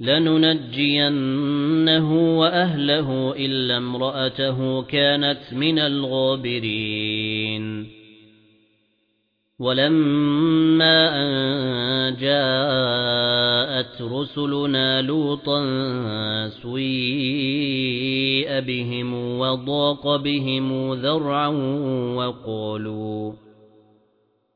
لَنُنَجِّيَنَّهُ وَأَهْلَهُ إِلَّا امْرَأَتَهُ كَانَتْ مِنَ الْغَابِرِينَ. وَلَمَّا أَن جَاءَتْ رُسُلُنَا لُوطًا سُيِّئَ بِهِمْ وَضَاقَ بِهِمْ ذَرْعًا وَقَالُوا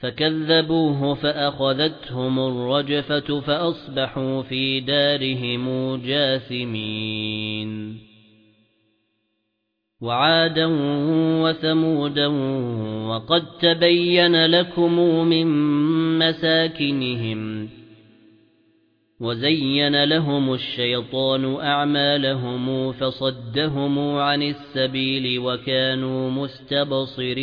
فَكَذَّبُوهُ فَأَخَذَتْهُمُ الرَّجْفَةُ فَأَصْبَحُوا فِي دَارِهِمْ جَاثِمِينَ. وَعَادًا وَثَمُودًا وَقَدْ تَبَيَّنَ لَكُمْ مِنْ مَسَاكِنِهِمْ وَزَيَّنَ لَهُمُ الشَّيْطَانُ أَعْمَالَهُمْ فَصَدَّهُمْ عَنِ السَّبِيلِ وَكَانُوا مُسْتَبْصِرِينَ.